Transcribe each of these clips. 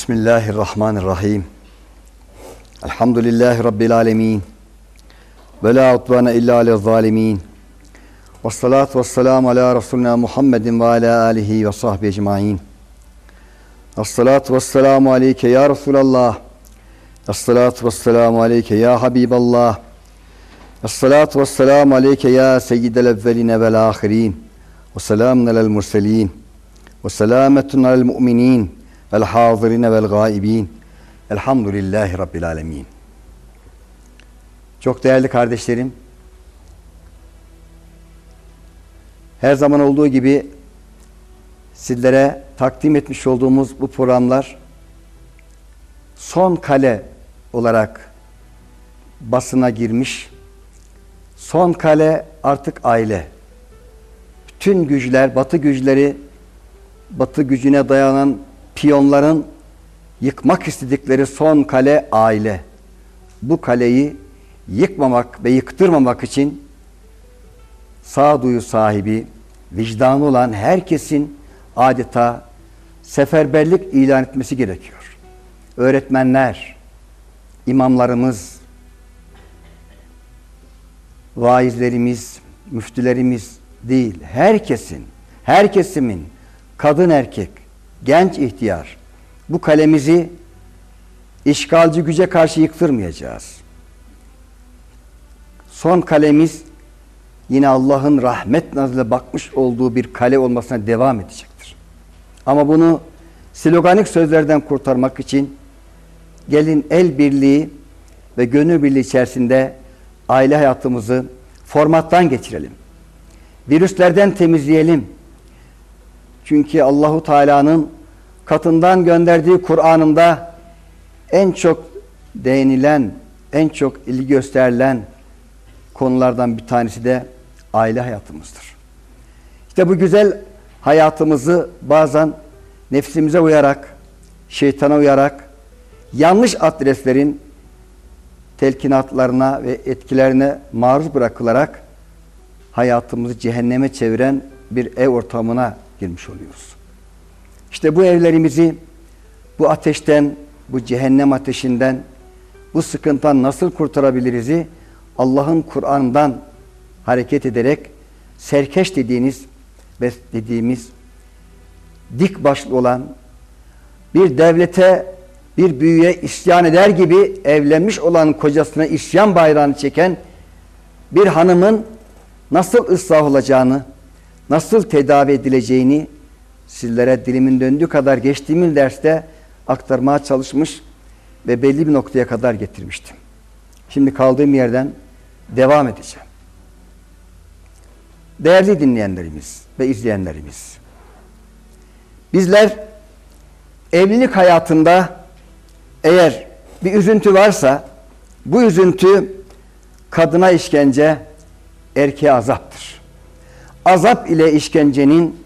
بسم الله الرحمن الرحيم الحمد لله رب العالمين ولا عطبان إلا على الظالمين والصلاة والسلام على رسولنا محمد وعلى آله وصحبه أجمعين الصلاة والسلام عليك يا رسول الله الصلاة والسلام عليك يا حبيب الله الصلاة والسلام عليك يا سيد الأولين والآخرين وسلامنا على المرسلين وسلامة على المؤمنين Vel hazirine vel gaibin. Elhamdülillahi Rabbil alemin. Çok değerli kardeşlerim, her zaman olduğu gibi sizlere takdim etmiş olduğumuz bu programlar son kale olarak basına girmiş. Son kale artık aile. Bütün güçler, batı güçleri, batı gücüne dayanan piyonların yıkmak istedikleri son kale aile. Bu kaleyi yıkmamak ve yıktırmamak için sağduyu sahibi, vicdanı olan herkesin adeta seferberlik ilan etmesi gerekiyor. Öğretmenler, imamlarımız, vaizlerimiz, müftülerimiz değil, herkesin, her kesimin, kadın erkek, genç ihtiyar, bu kalemizi işgalci güce karşı yıktırmayacağız. Son kalemiz yine Allah'ın rahmet nazıyla bakmış olduğu bir kale olmasına devam edecektir. Ama bunu sloganik sözlerden kurtarmak için gelin el birliği ve gönül birliği içerisinde aile hayatımızı formattan geçirelim. Virüslerden temizleyelim. Çünkü Allahu Teala'nın katından gönderdiği Kur'an'ında en çok değinilen, en çok ilgi gösterilen konulardan bir tanesi de aile hayatımızdır. İşte bu güzel hayatımızı bazen nefsimize uyarak, şeytana uyarak, yanlış adreslerin telkinatlarına ve etkilerine maruz bırakılarak hayatımızı cehenneme çeviren bir ev ortamına girmiş oluyoruz. İşte bu evlerimizi bu ateşten, bu cehennem ateşinden, bu sıkıntıdan nasıl kurtarabiliriz'i Allah'ın Kur'an'dan hareket ederek serkeş dediğiniz ve dediğimiz dik başlı olan bir devlete bir büyüye isyan eder gibi evlenmiş olan kocasına isyan bayrağını çeken bir hanımın nasıl ıslah olacağını, nasıl tedavi edileceğini sizlere dilimin döndüğü kadar geçtiğimiz derste aktarmaya çalışmış ve belli bir noktaya kadar getirmiştim. Şimdi kaldığım yerden devam edeceğim. Değerli dinleyenlerimiz ve izleyenlerimiz, bizler evlilik hayatında eğer bir üzüntü varsa bu üzüntü kadına işkence, erkeğe azaptır. Azap ile işkencenin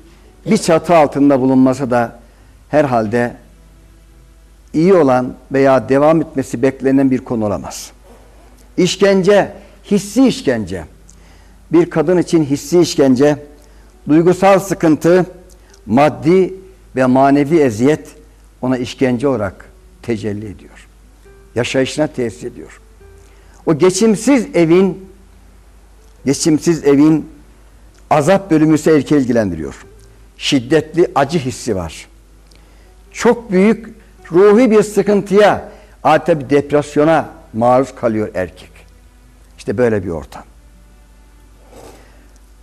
bir çatı altında bulunması da herhalde iyi olan veya devam etmesi beklenen bir konu olamaz. İşkence, hissi işkence. Bir kadın için hissi işkence, duygusal sıkıntı, maddi ve manevi eziyet ona işkence olarak tecelli ediyor. Yaşayışına tesir ediyor. O geçimsiz evin geçimsiz evin azap bölümü ise erkeği ilgilendiriyor. Şiddetli acı hissi var. Çok büyük ruhi bir sıkıntıya, adeta bir depresyona maruz kalıyor erkek. İşte böyle bir ortam.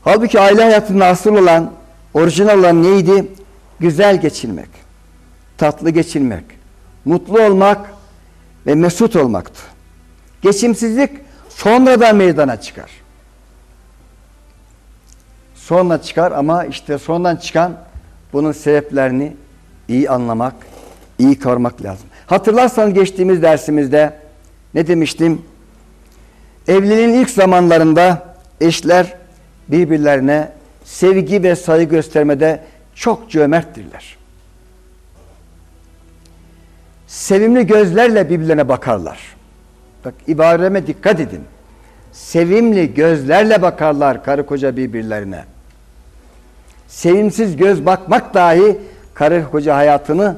Halbuki aile hayatında asıl olan, orijinal olan neydi? Güzel geçinmek, tatlı geçinmek, mutlu olmak ve mesut olmaktı. Geçimsizlik sonradan meydana çıkar. Sonra çıkar ama işte sonradan çıkan bunun sebeplerini iyi anlamak, iyi kavramak lazım. Hatırlarsanız geçtiğimiz dersimizde ne demiştim? Evliliğin ilk zamanlarında eşler birbirlerine sevgi ve saygı göstermede çok cömerttirler. Sevimli gözlerle birbirlerine bakarlar. Bak ibareme dikkat edin. Sevimli gözlerle bakarlar karı koca birbirlerine. Sevimsiz göz bakmak dahi karı koca hayatını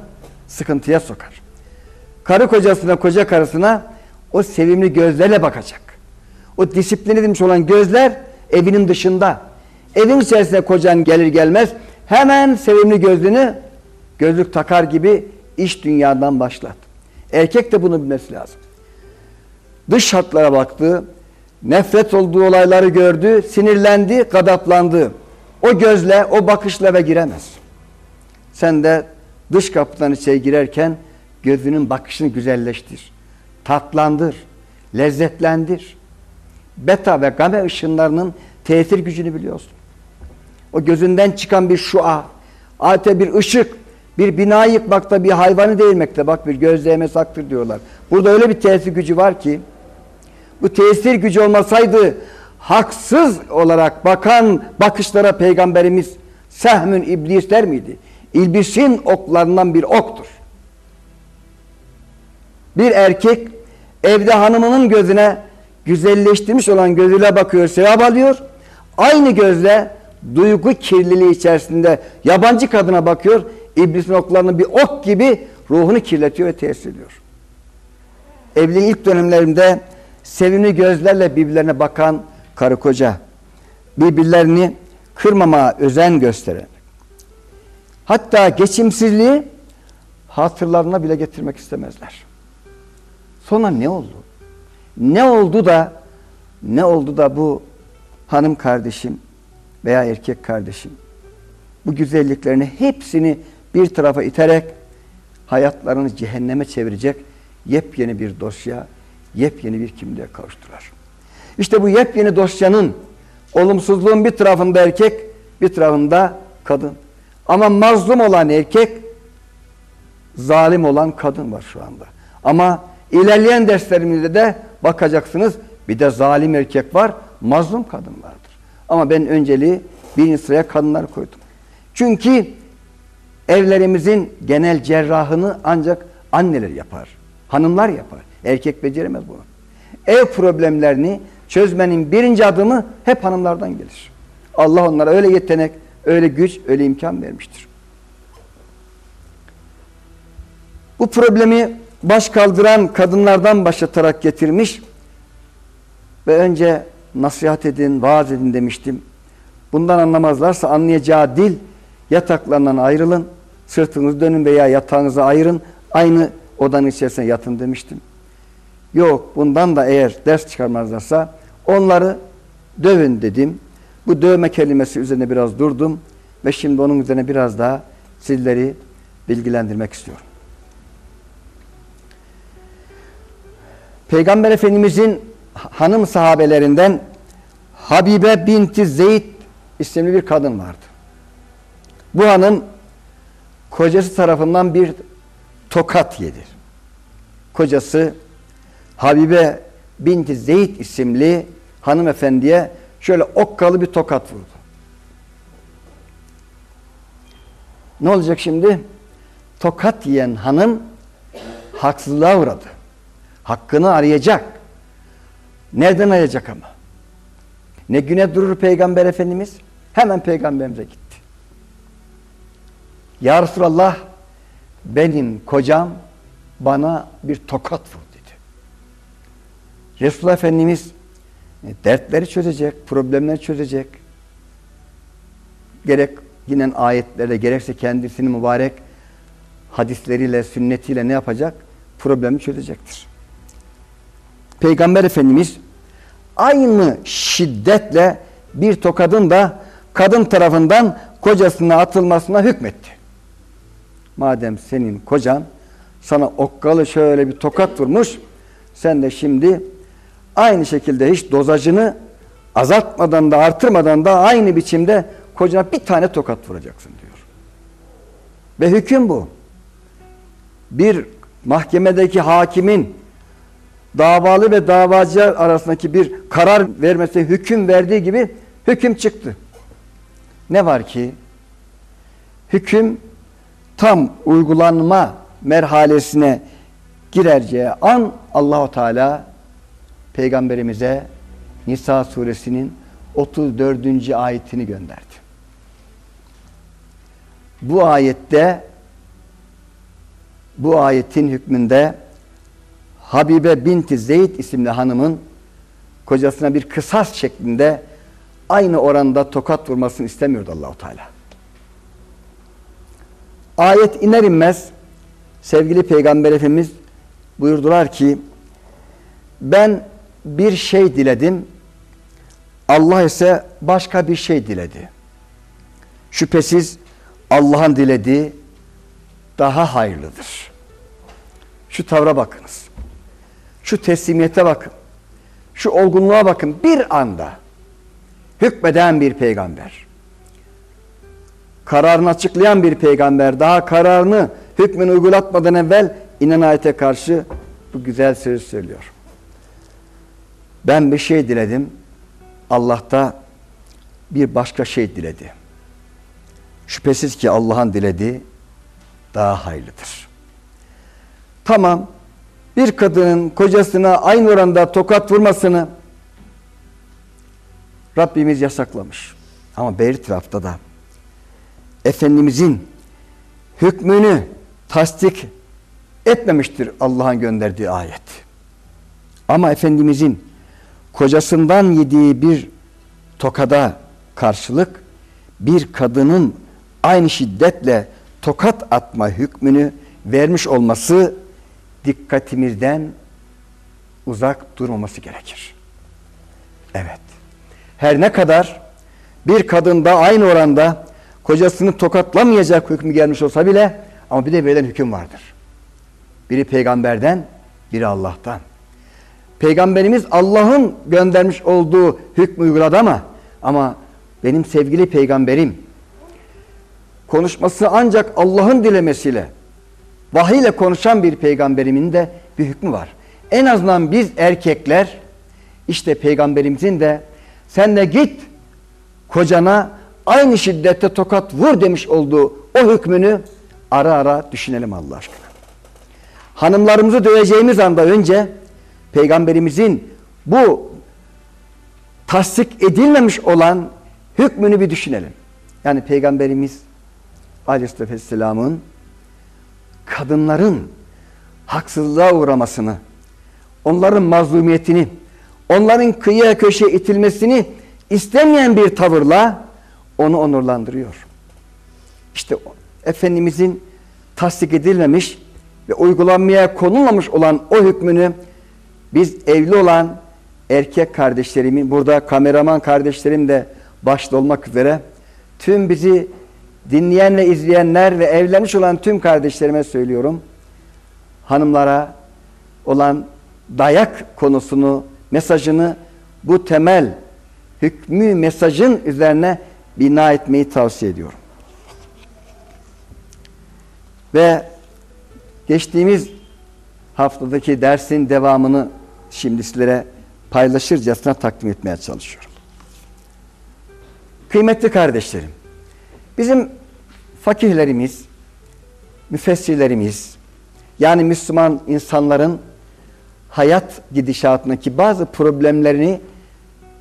sıkıntıya sokar. karı kocasına, koca karısına o sevimli gözlerle bakacak. O disiplin edilmiş olan gözler evinin dışında. Evin içerisinde kocan gelir gelmez hemen sevimli gözlüğünü gözlük takar gibi iş dünyadan başlat. Erkek de bunu bilmesi lazım. Dış şartlara baktı, nefret olduğu olayları gördü, sinirlendi, gadaplandı. O gözle, o bakışla eve giremez. Sen de dış kapıdan içeri girerken gözünün bakışını güzelleştir. Tatlandır, lezzetlendir. Beta ve game ışınlarının tesir gücünü biliyorsun. O gözünden çıkan bir şua, adeta bir ışık, bir bina yıkmakta, bir hayvanı değirmekte. Bak bir göz değmesi haktır diyorlar. Burada öyle bir tesir gücü var ki, bu tesir gücü olmasaydı haksız olarak bakan bakışlara peygamberimiz sehmün iblis der miydi? İblisin oklarından bir oktur. Bir erkek evde hanımının gözüne güzelleştirmiş olan gözüyle bakıyor, sevap alıyor. Aynı gözle duygu kirliliği içerisinde yabancı kadına bakıyor. İblisin oklarını bir ok gibi ruhunu kirletiyor ve tesir ediyor. Evliliğin ilk dönemlerinde sevimli gözlerle birbirlerine bakan karı koca birbirlerini kırmamaya özen gösteren hatta geçimsizliği hatırlarına bile getirmek istemezler. Sonra ne oldu? Ne oldu da ne oldu da bu hanım kardeşim veya erkek kardeşim bu güzelliklerini hepsini bir tarafa iterek hayatlarını cehenneme çevirecek yepyeni bir dosya, yepyeni bir kimliğe kavuştular. İşte bu yepyeni dosyanın olumsuzluğun bir tarafında erkek, bir tarafında kadın. Ama mazlum olan erkek, zalim olan kadın var şu anda. Ama ilerleyen derslerimizde de bakacaksınız bir de zalim erkek var, mazlum kadın vardır. Ama ben önceliği birinci sıraya kadınlar koydum. Çünkü evlerimizin genel cerrahını ancak anneler yapar. Hanımlar yapar. Erkek beceremez bunu. Ev problemlerini çözmenin birinci adımı hep hanımlardan gelir. Allah onlara öyle yetenek, öyle güç, öyle imkan vermiştir. Bu problemi baş kaldıran kadınlardan başlatarak getirmiş ve önce nasihat edin, vaaz edin demiştim. Bundan anlamazlarsa anlayacağı dil yataklarından ayrılın, sırtınızı dönün veya yatağınızı ayırın, aynı odanın içerisine yatın demiştim. Yok bundan da eğer ders çıkarmazlarsa onları dövün dedim. Bu dövme kelimesi üzerine biraz durdum ve şimdi onun üzerine biraz daha sizleri bilgilendirmek istiyorum. Peygamber Efendimizin hanım sahabelerinden Habibe binti Zeyd isimli bir kadın vardı. Bu hanım kocası tarafından bir tokat yedir. Kocası Habibe binti Zeyd isimli hanımefendiye şöyle okkalı bir tokat vurdu. Ne olacak şimdi? Tokat yiyen hanım haksızlığa uğradı. Hakkını arayacak. Nereden arayacak ama? Ne güne durur Peygamber Efendimiz? Hemen Peygamberimize gitti. Ya Resulallah benim kocam bana bir tokat vurdu. Resulullah Efendimiz e, dertleri çözecek, problemleri çözecek. Gerek yine ayetlerle gerekse kendisinin mübarek hadisleriyle, sünnetiyle ne yapacak? Problemi çözecektir. Peygamber Efendimiz aynı şiddetle bir tokadın da kadın tarafından kocasına atılmasına hükmetti. Madem senin kocan sana okkalı şöyle bir tokat vurmuş, sen de şimdi aynı şekilde hiç dozajını azaltmadan da artırmadan da aynı biçimde kocana bir tane tokat vuracaksın diyor. Ve hüküm bu. Bir mahkemedeki hakimin davalı ve davacı arasındaki bir karar vermesi, hüküm verdiği gibi hüküm çıktı. Ne var ki? Hüküm tam uygulanma merhalesine girerceği an Allahu Teala peygamberimize Nisa suresinin 34. ayetini gönderdi. Bu ayette bu ayetin hükmünde Habibe binti Zeyd isimli hanımın kocasına bir kısas şeklinde aynı oranda tokat vurmasını istemiyordu Allahu Teala. Ayet iner inmez sevgili Peygamber Efendimiz buyurdular ki ben bir şey diledim Allah ise başka bir şey diledi. Şüphesiz Allah'ın dilediği daha hayırlıdır. Şu tavra bakınız. Şu teslimiyete bakın. Şu olgunluğa bakın. Bir anda hükmeden bir peygamber. Kararını açıklayan bir peygamber. Daha kararını hükmünü uygulatmadan evvel inen ayete karşı bu güzel sözü söylüyor. Ben bir şey diledim. Allah da bir başka şey diledi. Şüphesiz ki Allah'ın dilediği daha hayırlıdır. Tamam, bir kadının kocasına aynı oranda tokat vurmasını Rabbimiz yasaklamış. Ama bir tarafta da Efendimizin hükmünü tasdik etmemiştir Allah'ın gönderdiği ayet. Ama Efendimizin kocasından yediği bir tokada karşılık bir kadının aynı şiddetle tokat atma hükmünü vermiş olması dikkatimizden uzak durmaması gerekir. Evet. Her ne kadar bir kadında aynı oranda kocasını tokatlamayacak hükmü gelmiş olsa bile ama bir de verilen hüküm vardır. Biri peygamberden, biri Allah'tan. Peygamberimiz Allah'ın göndermiş olduğu hükmü uyguladı ama ama benim sevgili peygamberim konuşması ancak Allah'ın dilemesiyle vahiy ile konuşan bir peygamberimin de bir hükmü var. En azından biz erkekler işte peygamberimizin de sen de git kocana aynı şiddette tokat vur demiş olduğu o hükmünü ara ara düşünelim Allah aşkına. Hanımlarımızı döveceğimiz anda önce peygamberimizin bu tasdik edilmemiş olan hükmünü bir düşünelim. Yani peygamberimiz Aleyhisselam'ın kadınların haksızlığa uğramasını, onların mazlumiyetini, onların kıyıya köşeye itilmesini istemeyen bir tavırla onu onurlandırıyor. İşte Efendimizin tasdik edilmemiş ve uygulanmaya konulmamış olan o hükmünü biz evli olan erkek kardeşlerimi, burada kameraman kardeşlerim de başta olmak üzere tüm bizi dinleyen ve izleyenler ve evlenmiş olan tüm kardeşlerime söylüyorum. Hanımlara olan dayak konusunu, mesajını bu temel hükmü mesajın üzerine bina etmeyi tavsiye ediyorum. Ve geçtiğimiz haftadaki dersin devamını şimdi sizlere paylaşırcasına takdim etmeye çalışıyorum. Kıymetli kardeşlerim, bizim fakihlerimiz, müfessirlerimiz, yani Müslüman insanların hayat gidişatındaki bazı problemlerini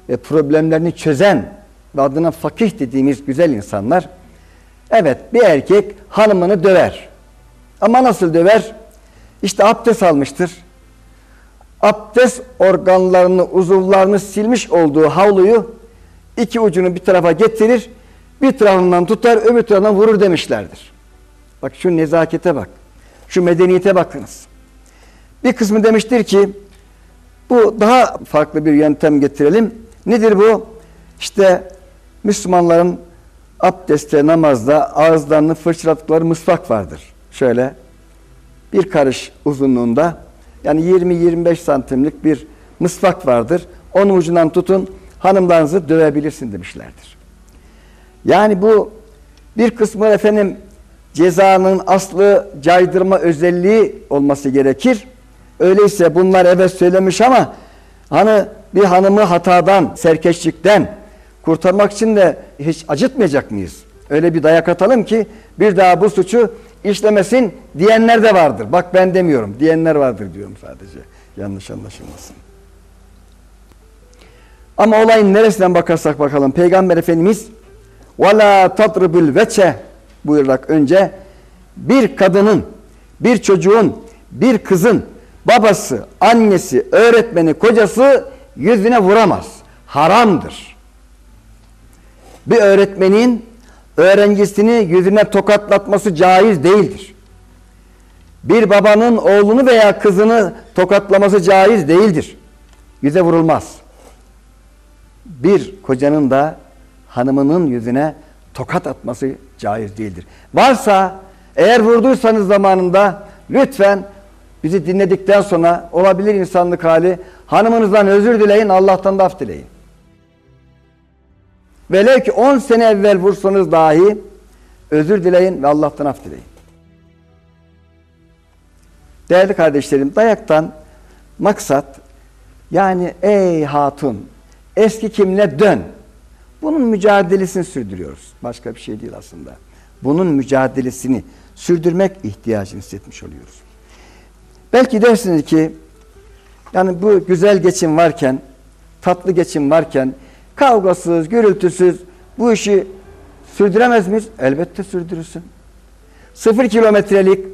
ve problemlerini çözen ve adına fakih dediğimiz güzel insanlar, evet bir erkek hanımını döver. Ama nasıl döver? İşte abdest almıştır abdest organlarını, uzuvlarını silmiş olduğu havluyu iki ucunu bir tarafa getirir, bir tarafından tutar, öbür tarafından vurur demişlerdir. Bak şu nezakete bak. Şu medeniyete bakınız. Bir kısmı demiştir ki bu daha farklı bir yöntem getirelim. Nedir bu? İşte Müslümanların abdestte, namazda ağızlarını fırçaladıkları mısvak vardır. Şöyle bir karış uzunluğunda yani 20-25 santimlik bir mısvak vardır. Onun ucundan tutun hanımlarınızı dövebilirsin demişlerdir. Yani bu bir kısmı efendim cezanın aslı caydırma özelliği olması gerekir. Öyleyse bunlar evet söylemiş ama hani bir hanımı hatadan, serkeşlikten kurtarmak için de hiç acıtmayacak mıyız? Öyle bir dayak atalım ki bir daha bu suçu işlemesin diyenler de vardır. Bak ben demiyorum. Diyenler vardır diyorum sadece. Yanlış anlaşılmasın. Ama olayın neresinden bakarsak bakalım. Peygamber Efendimiz وَلَا تَضْرِبُ الْوَچَ buyurarak önce bir kadının, bir çocuğun, bir kızın babası, annesi, öğretmeni, kocası yüzüne vuramaz. Haramdır. Bir öğretmenin öğrencisini yüzüne tokatlatması caiz değildir. Bir babanın oğlunu veya kızını tokatlaması caiz değildir. Yüze vurulmaz. Bir kocanın da hanımının yüzüne tokat atması caiz değildir. Varsa eğer vurduysanız zamanında lütfen bizi dinledikten sonra olabilir insanlık hali hanımınızdan özür dileyin Allah'tan da af dileyin. Velev ki 10 sene evvel vursanız dahi özür dileyin ve Allah'tan af dileyin. Değerli kardeşlerim dayaktan maksat yani ey hatun eski kimle dön. Bunun mücadelesini sürdürüyoruz. Başka bir şey değil aslında. Bunun mücadelesini sürdürmek ihtiyacını hissetmiş oluyoruz. Belki dersiniz ki yani bu güzel geçim varken, tatlı geçim varken kavgasız, gürültüsüz bu işi sürdüremez miyiz? Elbette sürdürürsün. Sıfır kilometrelik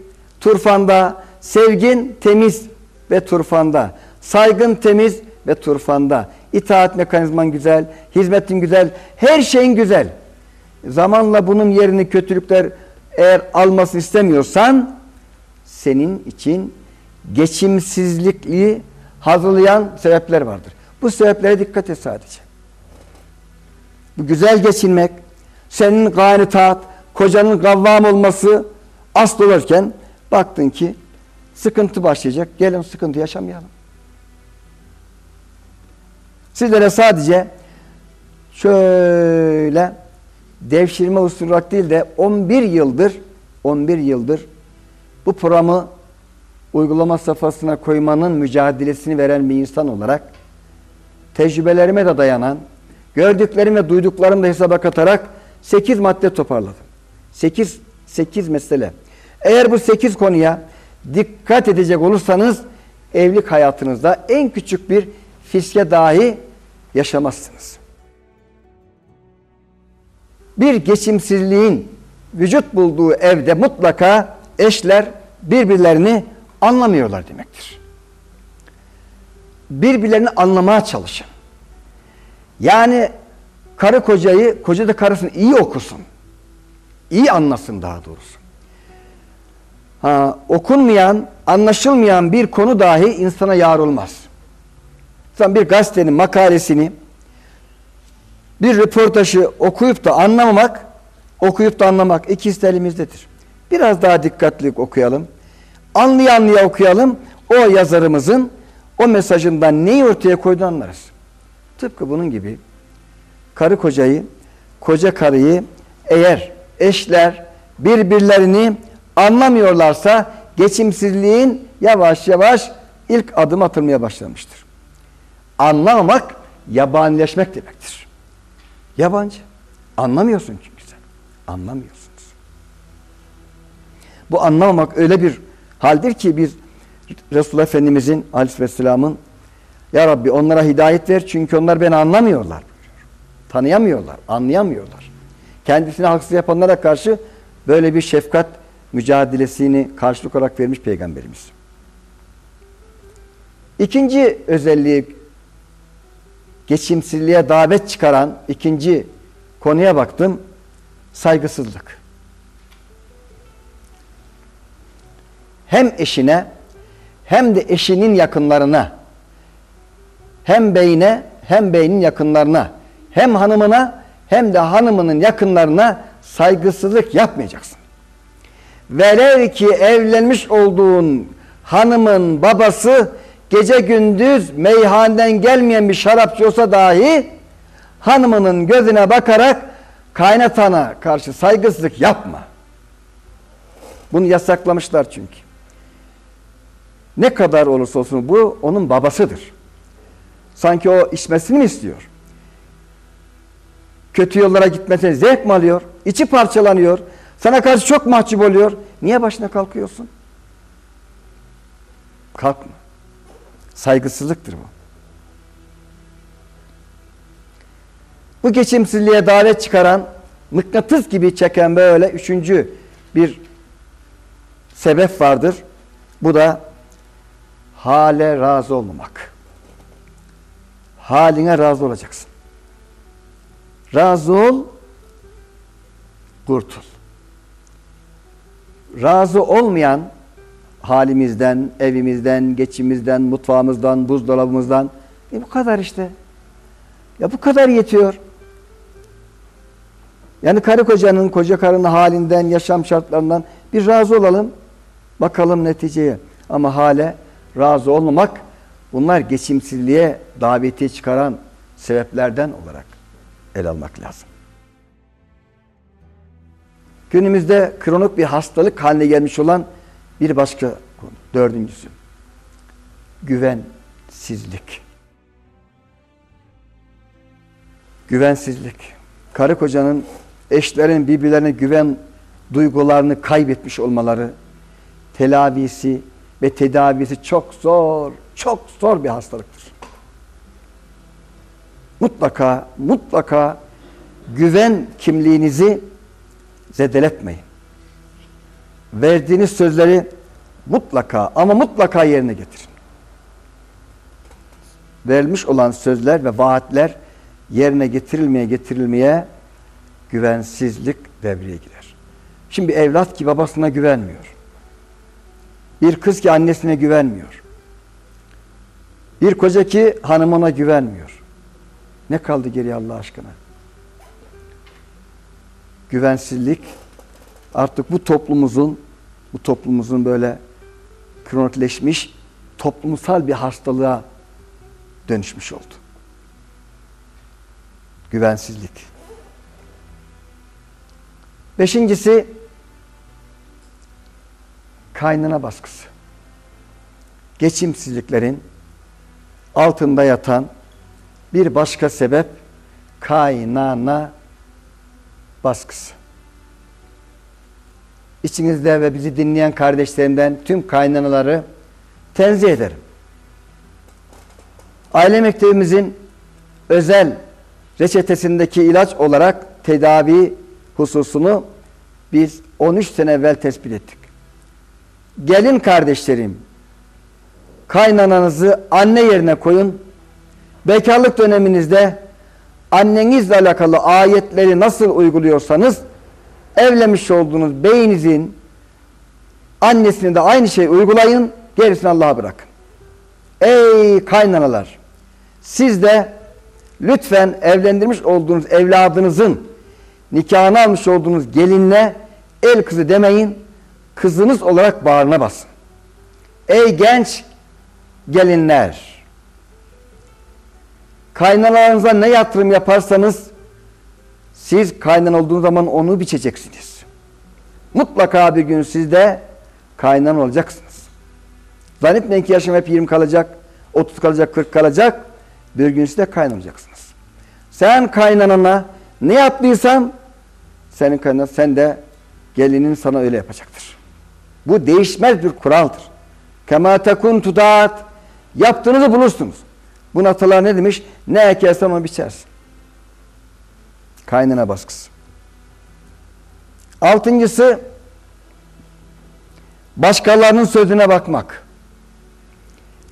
turfanda sevgin temiz ve turfanda. Saygın temiz ve turfanda. İtaat mekanizman güzel, hizmetin güzel, her şeyin güzel. Zamanla bunun yerini kötülükler eğer alması istemiyorsan senin için geçimsizlikliği hazırlayan sebepler vardır. Bu sebeplere dikkat et sadece. Bu güzel geçinmek, senin gayri taat, kocanın gavvam olması asıl olurken baktın ki sıkıntı başlayacak. Gelin sıkıntı yaşamayalım. Sizlere sadece şöyle devşirme usulü değil de 11 yıldır 11 yıldır bu programı uygulama safhasına koymanın mücadelesini veren bir insan olarak tecrübelerime de dayanan gördüklerim ve duyduklarımı da hesaba katarak 8 madde toparladım. 8 8 mesele. Eğer bu 8 konuya dikkat edecek olursanız evlilik hayatınızda en küçük bir fiske dahi yaşamazsınız. Bir geçimsizliğin vücut bulduğu evde mutlaka eşler birbirlerini anlamıyorlar demektir. Birbirlerini anlamaya çalışın. Yani karı kocayı, koca da karısını iyi okusun. İyi anlasın daha doğrusu. Ha, okunmayan, anlaşılmayan bir konu dahi insana yar olmaz. Sen bir gazetenin makalesini, bir röportajı okuyup da anlamamak, okuyup da anlamak ikisi de elimizdedir. Biraz daha dikkatli okuyalım. Anlaya okuyalım. O yazarımızın o mesajından neyi ortaya koyduğunu anlarız. Tıpkı bunun gibi karı kocayı, koca karıyı eğer eşler birbirlerini anlamıyorlarsa geçimsizliğin yavaş yavaş ilk adım atılmaya başlamıştır. Anlamamak yabanileşmek demektir. Yabancı. Anlamıyorsun çünkü sen. Anlamıyorsunuz. Bu anlamamak öyle bir haldir ki biz Resulullah Efendimizin aleyhisselamın Ya Rabbi onlara hidayet ver çünkü onlar beni anlamıyorlar. Tanıyamıyorlar, anlayamıyorlar. Kendisine haksız yapanlara karşı böyle bir şefkat mücadelesini karşılık olarak vermiş Peygamberimiz. İkinci özelliği geçimsizliğe davet çıkaran ikinci konuya baktım. Saygısızlık. Hem eşine hem de eşinin yakınlarına hem beyine hem beynin yakınlarına hem hanımına hem de hanımının yakınlarına saygısızlık yapmayacaksın. Velev ki evlenmiş olduğun hanımın babası gece gündüz meyhaneden gelmeyen bir şarapçı olsa dahi hanımının gözüne bakarak kaynatana karşı saygısızlık yapma. Bunu yasaklamışlar çünkü. Ne kadar olursa olsun bu onun babasıdır. Sanki o içmesini mi istiyor? Kötü yollara gitmesine zevk mi alıyor? İçi parçalanıyor. Sana karşı çok mahcup oluyor. Niye başına kalkıyorsun? Kalkma. Saygısızlıktır bu. Bu geçimsizliğe davet çıkaran, mıknatıs gibi çeken böyle üçüncü bir sebep vardır. Bu da hale razı olmamak. Haline razı olacaksın. Razı ol, kurtul. Razı olmayan halimizden, evimizden, geçimizden, mutfağımızdan, buzdolabımızdan e bu kadar işte. Ya bu kadar yetiyor. Yani karı kocanın, koca karının halinden, yaşam şartlarından bir razı olalım. Bakalım neticeye. Ama hale razı olmamak bunlar geçimsizliğe daveti çıkaran sebeplerden olarak el almak lazım. Günümüzde kronik bir hastalık haline gelmiş olan bir başka konu. Dördüncüsü. Güvensizlik. Güvensizlik. Karı kocanın eşlerin birbirlerine güven duygularını kaybetmiş olmaları, telavisi ve tedavisi çok zor, çok zor bir hastalıktır. Mutlaka, mutlaka güven kimliğinizi zedeletmeyin. Verdiğiniz sözleri mutlaka ama mutlaka yerine getirin. Verilmiş olan sözler ve vaatler yerine getirilmeye getirilmeye güvensizlik devreye girer. Şimdi evlat ki babasına güvenmiyor. Bir kız ki annesine güvenmiyor. Bir koca ki hanımına güvenmiyor. Ne kaldı geriye Allah aşkına? Güvensizlik artık bu toplumumuzun bu toplumumuzun böyle kronikleşmiş toplumsal bir hastalığa dönüşmüş oldu. Güvensizlik. Beşincisi kaynana baskısı. Geçimsizliklerin altında yatan bir başka sebep kaynana baskısı. İçinizde ve bizi dinleyen kardeşlerimden tüm kaynanaları tenzih ederim. Aile mektebimizin özel reçetesindeki ilaç olarak tedavi hususunu biz 13 sene evvel tespit ettik. Gelin kardeşlerim, kaynananızı anne yerine koyun. Bekarlık döneminizde annenizle alakalı ayetleri nasıl uyguluyorsanız evlenmiş olduğunuz beyinizin annesini de aynı şeyi uygulayın. Gerisini Allah'a bırakın. Ey kaynanalar! Siz de lütfen evlendirmiş olduğunuz evladınızın nikahını almış olduğunuz gelinle el kızı demeyin. Kızınız olarak bağrına basın. Ey genç gelinler! Kaynanalarınıza ne yatırım yaparsanız siz kaynan olduğunuz zaman onu biçeceksiniz. Mutlaka bir gün siz de kaynan olacaksınız. Zannetmeyin ki yaşam hep 20 kalacak, 30 kalacak, 40 kalacak. Bir gün siz de kaynanacaksınız. Sen kaynanana ne yaptıysan senin kaynanan sen de gelinin sana öyle yapacaktır. Bu değişmez bir kuraldır. Kema tekun tudat yaptığınızı bulursunuz. Bu atalar ne demiş? Ne ekersen onu biçersin. Kaynana baskısı. Altıncısı başkalarının sözüne bakmak.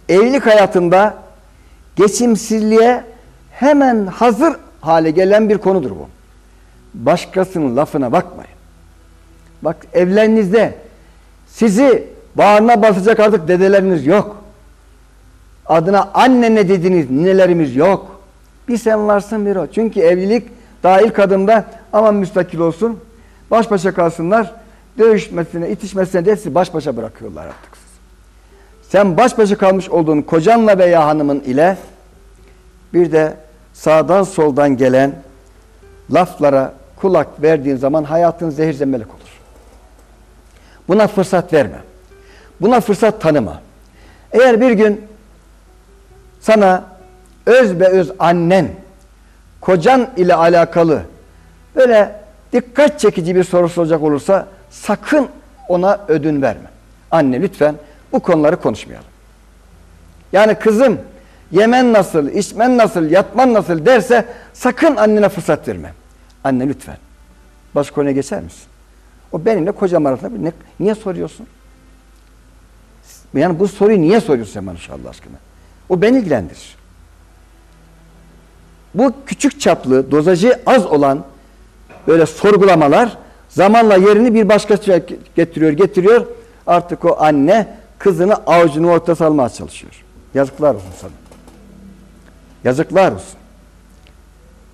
Evlilik hayatında geçimsizliğe hemen hazır hale gelen bir konudur bu. Başkasının lafına bakmayın. Bak evlerinizde sizi bağrına basacak artık dedeleriniz yok. Adına anne ne dediğiniz ninelerimiz yok. Bir sen varsın bir o. Çünkü evlilik daha ilk adımda aman müstakil olsun. Baş başa kalsınlar. Dövüşmesine, itişmesine de hepsi baş başa bırakıyorlar artık. Sen baş başa kalmış olduğun kocanla veya hanımın ile bir de sağdan soldan gelen laflara kulak verdiğin zaman hayatın zehir zemelek olur. Buna fırsat verme. Buna fırsat tanıma. Eğer bir gün sana öz be öz annen kocan ile alakalı böyle dikkat çekici bir soru soracak olursa sakın ona ödün verme. Anne lütfen bu konuları konuşmayalım. Yani kızım yemen nasıl, içmen nasıl, yatman nasıl derse sakın annene fırsat verme. Anne lütfen. Başka konuya geçer misin? O benimle kocam arasında ne, niye soruyorsun? Yani bu soruyu niye soruyorsun sen bana Allah aşkına? O beni ilgilendirir. Bu küçük çaplı, dozajı az olan böyle sorgulamalar zamanla yerini bir başkası getiriyor, getiriyor. Artık o anne kızını avucunu ortaya almaya çalışıyor. Yazıklar olsun sana. Yazıklar olsun.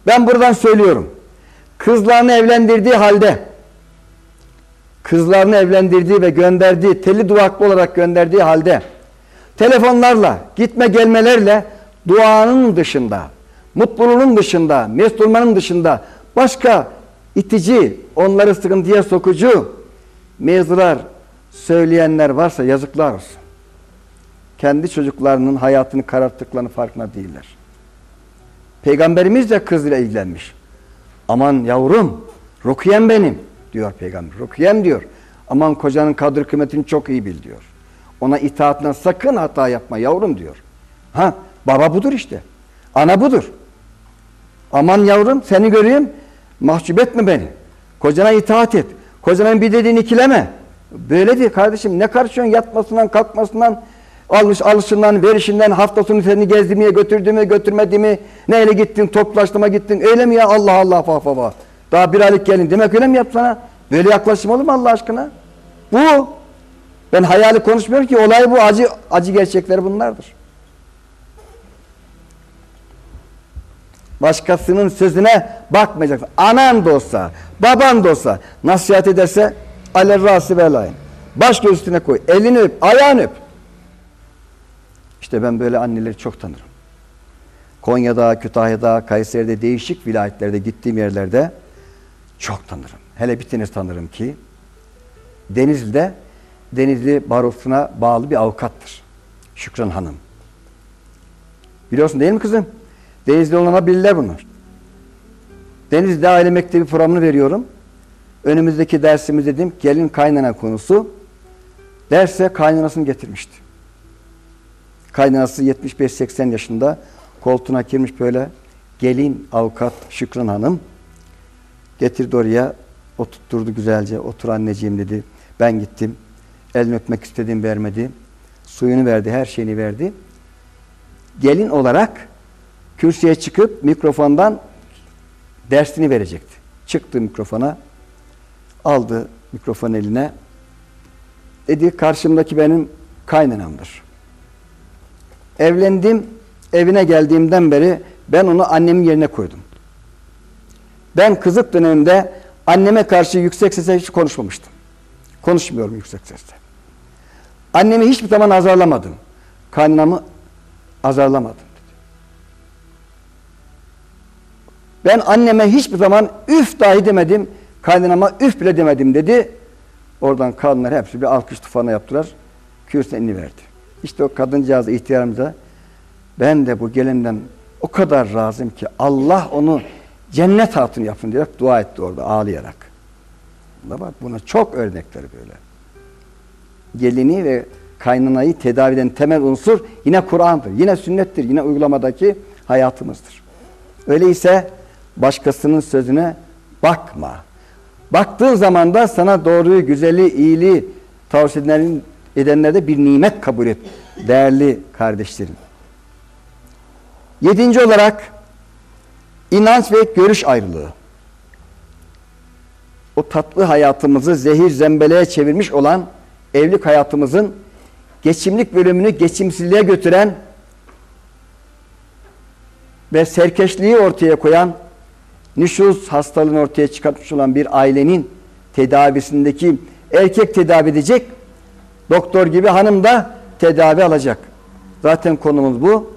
Ben buradan söylüyorum. Kızlarını evlendirdiği halde kızlarını evlendirdiği ve gönderdiği, telli duvaklı olarak gönderdiği halde telefonlarla, gitme gelmelerle duanın dışında, mutluluğunun dışında, mesut olmanın dışında başka itici, onları sıkıntıya sokucu mevzular söyleyenler varsa yazıklar olsun. Kendi çocuklarının hayatını kararttıklarını farkına değiller. Peygamberimiz de kızla ilgilenmiş. Aman yavrum, Rukiye'm benim diyor peygamber. Rukiye'm diyor. Aman kocanın kadri kıymetini çok iyi bil diyor. Ona itaatına sakın hata yapma yavrum diyor. Ha baba budur işte. Ana budur. Aman yavrum seni göreyim mahcup etme beni. Kocana itaat et. Kocanın bir dediğini ikileme. Böyle değil kardeşim. Ne karışıyorsun yatmasından kalkmasından alış alışından verişinden hafta sonu seni gezdirmeye götürdü mü götürmedi mi neyle gittin toplaştıma gittin öyle mi ya Allah Allah fa fa fa. Daha bir aylık gelin demek öyle mi yaptı sana? Böyle yaklaşım olur mu Allah aşkına? Bu. Ben hayali konuşmuyorum ki olay bu acı acı gerçekleri bunlardır. Başkasının sözüne bakmayacaksın. Anan da olsa, baban da olsa nasihat ederse alerrası velayın. Baş göz üstüne koy. Elini öp, ayağını öp. İşte ben böyle anneleri çok tanırım. Konya'da, Kütahya'da, Kayseri'de değişik vilayetlerde gittiğim yerlerde çok tanırım. Hele tanesi tanırım ki Denizli'de Denizli Barosu'na bağlı bir avukattır. Şükran Hanım. Biliyorsun değil mi kızım? Denizli olana bilirler bunu. Denizli'de aile mektebi programını veriyorum. Önümüzdeki dersimiz dedim gelin kaynana konusu. Derse kaynanasını getirmişti. Kaynanası 75-80 yaşında koltuğuna girmiş böyle gelin avukat Şükran Hanım getirdi oraya oturtturdu güzelce. Otur anneciğim dedi. Ben gittim. Elini öpmek istedim vermedi. Suyunu verdi her şeyini verdi. Gelin olarak kürsüye çıkıp mikrofondan dersini verecekti. Çıktı mikrofona aldı mikrofon eline. Dedi karşımdaki benim kaynanamdır. Evlendim. Evine geldiğimden beri ben onu annemin yerine koydum. Ben kızık döneminde anneme karşı yüksek sesle hiç konuşmamıştım. Konuşmuyorum yüksek sesle. Annemi hiçbir zaman azarlamadım. Kaynamı azarlamadım. Ben anneme hiçbir zaman üf dahi demedim. Kaynanama üf bile demedim dedi. Oradan kadınlar hepsi bir alkış tufanı yaptılar. Kürsüne verdi. İşte o kadıncağız ihtiyarımıza ben de bu gelinden o kadar razım ki Allah onu cennet hatunu yapın diyerek dua etti orada ağlayarak. Da bak buna çok örnekleri böyle. Gelini ve kaynanayı tedaviden temel unsur yine Kur'an'dır, yine sünnettir, yine uygulamadaki hayatımızdır. Öyleyse başkasının sözüne bakma. Baktığın zaman da sana doğruyu, güzeli, iyiliği tavsiye edenlerde bir nimet kabul et değerli kardeşlerim. Yedinci olarak inanç ve görüş ayrılığı. O tatlı hayatımızı zehir zembeleye çevirmiş olan evlilik hayatımızın geçimlik bölümünü geçimsizliğe götüren ve serkeşliği ortaya koyan nüşuz hastalığını ortaya çıkartmış olan bir ailenin tedavisindeki erkek tedavi edecek doktor gibi hanım da tedavi alacak. Zaten konumuz bu.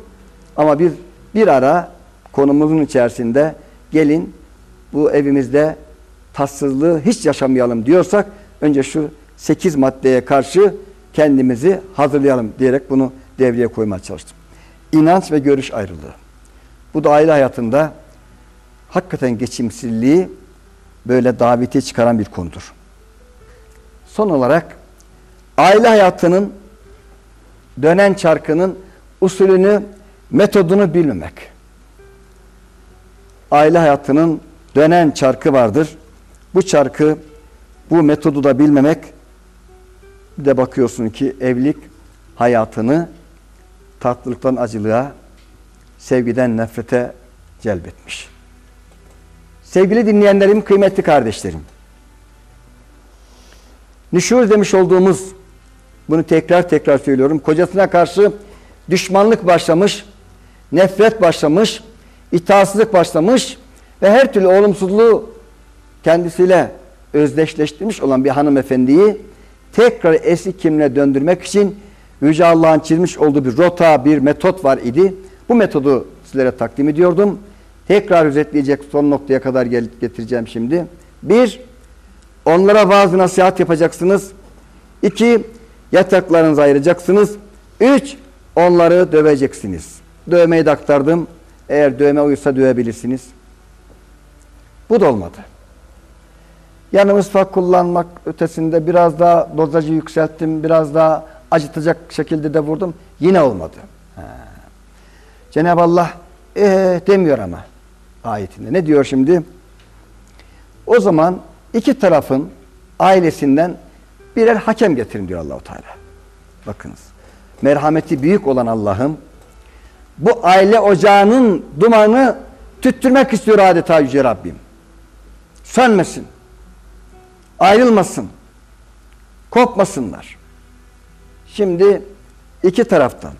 Ama bir bir ara konumuzun içerisinde gelin bu evimizde tatsızlığı hiç yaşamayalım diyorsak önce şu sekiz maddeye karşı kendimizi hazırlayalım diyerek bunu devreye koymaya çalıştım. İnanç ve görüş ayrılığı. Bu da aile hayatında hakikaten geçimsizliği böyle davete çıkaran bir konudur. Son olarak aile hayatının dönen çarkının usulünü, metodunu bilmemek. Aile hayatının dönen çarkı vardır. Bu çarkı, bu metodu da bilmemek bir de bakıyorsun ki evlilik hayatını tatlılıktan acılığa, sevgiden nefrete celbetmiş. Sevgili dinleyenlerim, kıymetli kardeşlerim. Nüşur demiş olduğumuz, bunu tekrar tekrar söylüyorum, kocasına karşı düşmanlık başlamış, nefret başlamış, itaatsızlık başlamış ve her türlü olumsuzluğu kendisiyle özdeşleştirmiş olan bir hanımefendiyi tekrar eski kimliğine döndürmek için Yüce Allah'ın çizmiş olduğu bir rota, bir metot var idi. Bu metodu sizlere takdim ediyordum. Tekrar özetleyecek son noktaya kadar getireceğim şimdi. Bir, onlara vaaz nasihat yapacaksınız. İki, yataklarınızı ayıracaksınız. Üç, onları döveceksiniz. Dövmeyi de aktardım. Eğer dövme uyursa dövebilirsiniz. Bu da olmadı. Yani mısvak kullanmak ötesinde biraz daha dozajı yükselttim. Biraz daha acıtacak şekilde de vurdum. Yine olmadı. Cenab-ı Allah ee, demiyor ama ayetinde. Ne diyor şimdi? O zaman iki tarafın ailesinden birer hakem getirin diyor Allahu Teala. Bakınız. Merhameti büyük olan Allah'ım bu aile ocağının dumanı tüttürmek istiyor adeta Yüce Rabbim. Sönmesin. Ayrılmasın. Kopmasınlar. Şimdi iki taraftan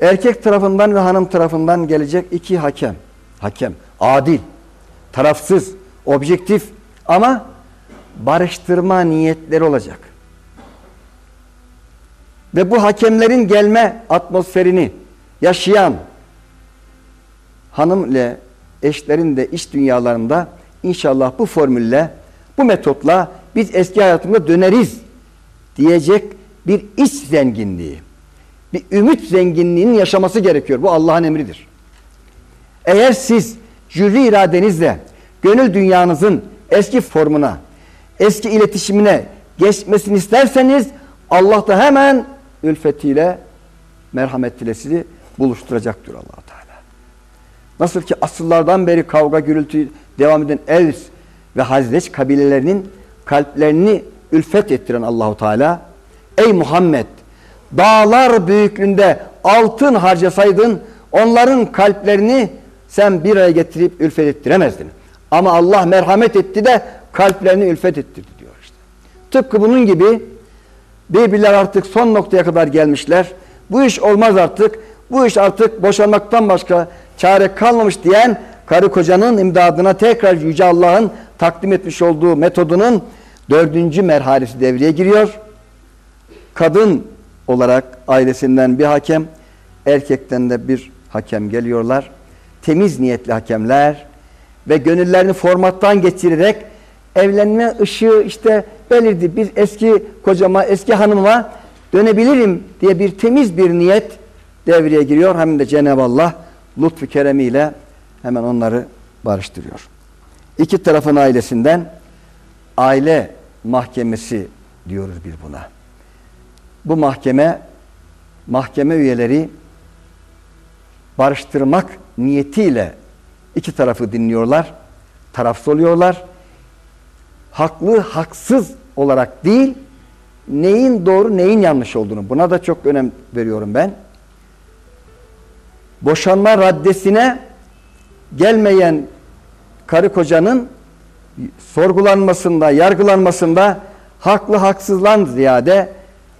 erkek tarafından ve hanım tarafından gelecek iki hakem. Hakem, adil, tarafsız, objektif ama barıştırma niyetleri olacak. Ve bu hakemlerin gelme atmosferini yaşayan hanım ile eşlerin de iş dünyalarında inşallah bu formülle, bu metotla biz eski hayatımıza döneriz diyecek bir iç zenginliği, bir ümit zenginliğinin yaşaması gerekiyor. Bu Allah'ın emridir. Eğer siz cüri iradenizle gönül dünyanızın eski formuna, eski iletişimine geçmesini isterseniz Allah da hemen ülfetiyle, merhametiyle sizi buluşturacaktır allah Teala. Nasıl ki asıllardan beri kavga gürültü devam eden Evs ve Hazreç kabilelerinin kalplerini ülfet ettiren Allahu Teala ey Muhammed dağlar büyüklüğünde altın harcasaydın onların kalplerini sen bir araya getirip ülfet ettiremezdin. Ama Allah merhamet etti de kalplerini ülfet ettirdi diyor işte. Tıpkı bunun gibi birbirler artık son noktaya kadar gelmişler. Bu iş olmaz artık. Bu iş artık boşanmaktan başka çare kalmamış diyen karı kocanın imdadına tekrar Yüce Allah'ın takdim etmiş olduğu metodunun dördüncü merhalesi devreye giriyor. Kadın olarak ailesinden bir hakem, erkekten de bir hakem geliyorlar. Temiz niyetli hakemler ve gönüllerini formattan geçirerek evlenme ışığı işte belirdi. Bir eski kocama, eski hanımıma dönebilirim diye bir temiz bir niyet devreye giriyor. Hem de Cenab-ı Allah lütfu keremiyle hemen onları barıştırıyor. İki tarafın ailesinden aile mahkemesi diyoruz bir buna. Bu mahkeme mahkeme üyeleri barıştırmak niyetiyle iki tarafı dinliyorlar, tarafsız oluyorlar. Haklı, haksız olarak değil, neyin doğru, neyin yanlış olduğunu. Buna da çok önem veriyorum ben. Boşanma raddesine gelmeyen karı kocanın sorgulanmasında, yargılanmasında haklı haksızlan ziyade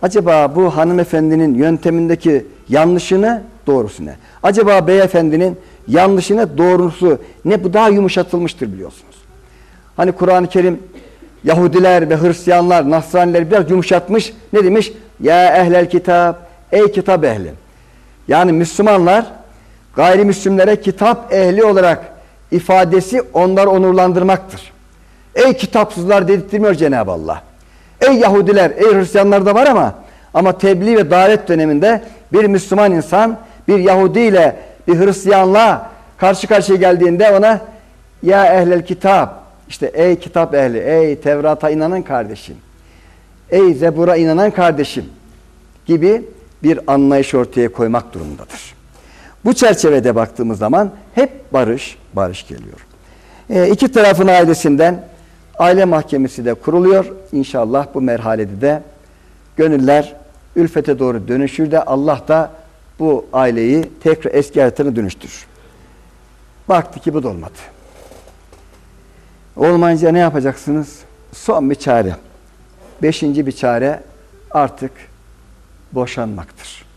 acaba bu hanımefendinin yöntemindeki yanlışını doğrusu ne? Acaba beyefendinin yanlışını doğrusu ne? Bu daha yumuşatılmıştır biliyorsunuz. Hani Kur'an-ı Kerim Yahudiler ve Hristiyanlar, Nasraniler biraz yumuşatmış. Ne demiş? Ya ehlel kitap, ey kitap ehli. Yani Müslümanlar gayrimüslimlere kitap ehli olarak ifadesi onları onurlandırmaktır. Ey kitapsızlar dedirtmiyor Cenab-ı Allah. Ey Yahudiler, ey Hristiyanlar da var ama ama tebliğ ve davet döneminde bir Müslüman insan bir Yahudi ile bir Hristiyanla karşı karşıya geldiğinde ona ya ehlel kitap işte ey kitap ehli, ey Tevrat'a inanan kardeşim, ey Zebur'a inanan kardeşim gibi bir anlayış ortaya koymak durumundadır. Bu çerçevede baktığımız zaman hep barış, barış geliyor. E, iki tarafın ailesinden aile mahkemesi de kuruluyor. İnşallah bu merhalede de gönüller ülfete doğru dönüşür de Allah da bu aileyi tekrar eski hayatına dönüştürür. Baktı ki bu da olmadı. Olmayınca ne yapacaksınız? Son bir çare. Beşinci bir çare artık boşanmaktır.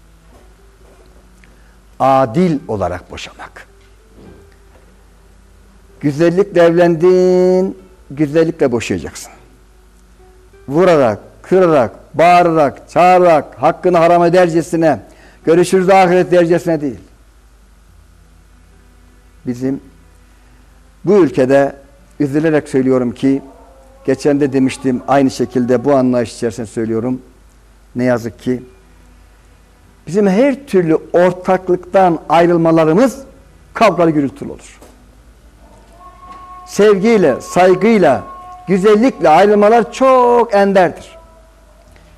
Adil olarak boşamak. Güzellikle evlendin, güzellikle boşayacaksın. Vurarak, kırarak, bağırarak, çağırarak, hakkını haram edercesine, görüşürüz ahiret dercesine değil. Bizim bu ülkede üzülerek söylüyorum ki, geçen de demiştim aynı şekilde bu anlayış içerisinde söylüyorum. Ne yazık ki bizim her türlü ortaklıktan ayrılmalarımız kavgalı gürültülü olur. Sevgiyle, saygıyla, güzellikle ayrılmalar çok enderdir.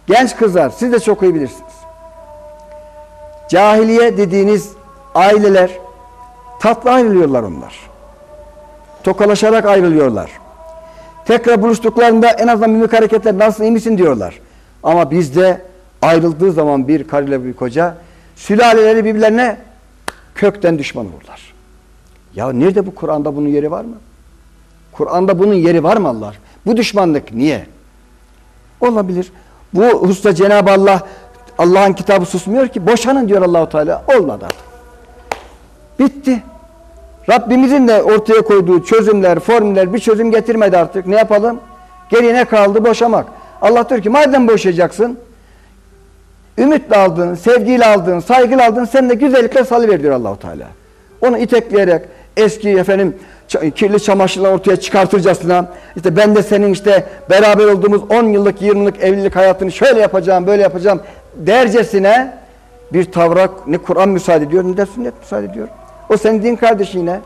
Genç kızlar siz de çok iyi bilirsiniz. Cahiliye dediğiniz aileler tatlı ayrılıyorlar onlar. Tokalaşarak ayrılıyorlar. Tekrar buluştuklarında en azından mimik hareketler nasıl iyi misin diyorlar. Ama bizde ayrıldığı zaman bir karıyla bir koca sülaleleri birbirlerine kökten düşman olurlar. Ya nerede bu Kur'an'da bunun yeri var mı? Kur'an'da bunun yeri var mı Allah? Bu düşmanlık niye? Olabilir. Bu hususta Cenab-ı Allah Allah'ın kitabı susmuyor ki boşanın diyor Allahu Teala. Olmadı. Bitti. Rabbimizin de ortaya koyduğu çözümler, formüller bir çözüm getirmedi artık. Ne yapalım? Geriye ne kaldı? Boşamak. Allah diyor ki madem boşayacaksın ümitle aldın, sevgiyle aldın, saygıyla aldın sen de güzellikle salıver diyor Allahu Teala. Onu itekleyerek eski efendim kirli çamaşırlar ortaya çıkartırcasına işte ben de senin işte beraber olduğumuz 10 yıllık 20 yıllık evlilik hayatını şöyle yapacağım böyle yapacağım dercesine bir tavra ne Kur'an müsaade ediyor ne de sünnet müsaade ediyor. O senin din kardeşi yine.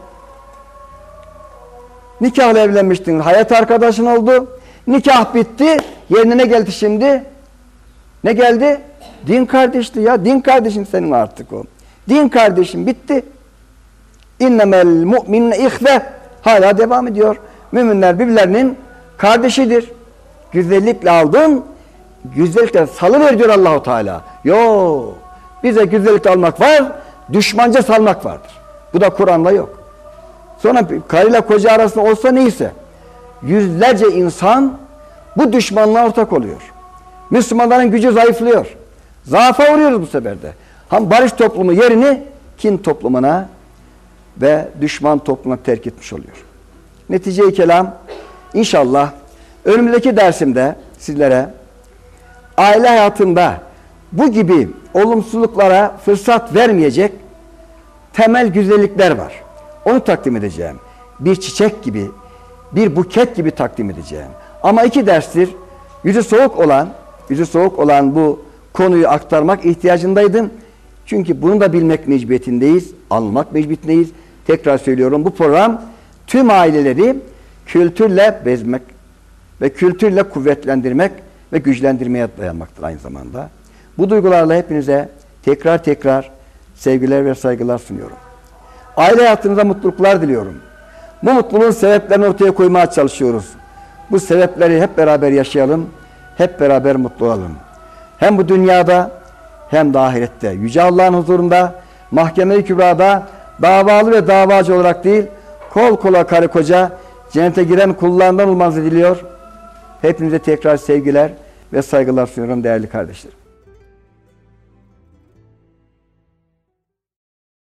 Nikahla evlenmiştin. Hayat arkadaşın oldu. Nikah bitti. Yerine ne geldi şimdi? Ne geldi? Din kardeşti ya. Din kardeşin senin artık o. Din kardeşin bitti. İnnemel mu'minne ihve. Hala devam ediyor. Müminler birbirlerinin kardeşidir. Güzellikle aldın. Güzellikle salıver diyor Allahu Teala. Yo. Bize güzellikle almak var. Düşmanca salmak vardır. Bu da Kur'an'da yok. Sonra karıyla koca arasında olsa neyse yüzlerce insan bu düşmanlığa ortak oluyor. Müslümanların gücü zayıflıyor. Zaafa uğruyoruz bu sefer de. Ham barış toplumu yerini kin toplumuna ve düşman toplumuna terk etmiş oluyor. Netice-i kelam inşallah önümüzdeki dersimde sizlere aile hayatında bu gibi olumsuzluklara fırsat vermeyecek temel güzellikler var. Onu takdim edeceğim. Bir çiçek gibi, bir buket gibi takdim edeceğim. Ama iki derstir yüzü soğuk olan, yüzü soğuk olan bu konuyu aktarmak ihtiyacındaydım. Çünkü bunu da bilmek mecburiyetindeyiz, almak mecburiyetindeyiz. Tekrar söylüyorum bu program tüm aileleri kültürle bezmek ve kültürle kuvvetlendirmek ve güçlendirmeye dayanmaktır aynı zamanda. Bu duygularla hepinize tekrar tekrar sevgiler ve saygılar sunuyorum. Aile hayatınıza mutluluklar diliyorum. Bu mutluluğun sebeplerini ortaya koymaya çalışıyoruz. Bu sebepleri hep beraber yaşayalım, hep beraber mutlu olalım. Hem bu dünyada hem de ahirette. Yüce Allah'ın huzurunda, mahkeme-i kübrada davalı ve davacı olarak değil, kol kola karı koca cennete giren kullarından olmanızı diliyor. Hepinize tekrar sevgiler ve saygılar sunuyorum değerli kardeşlerim.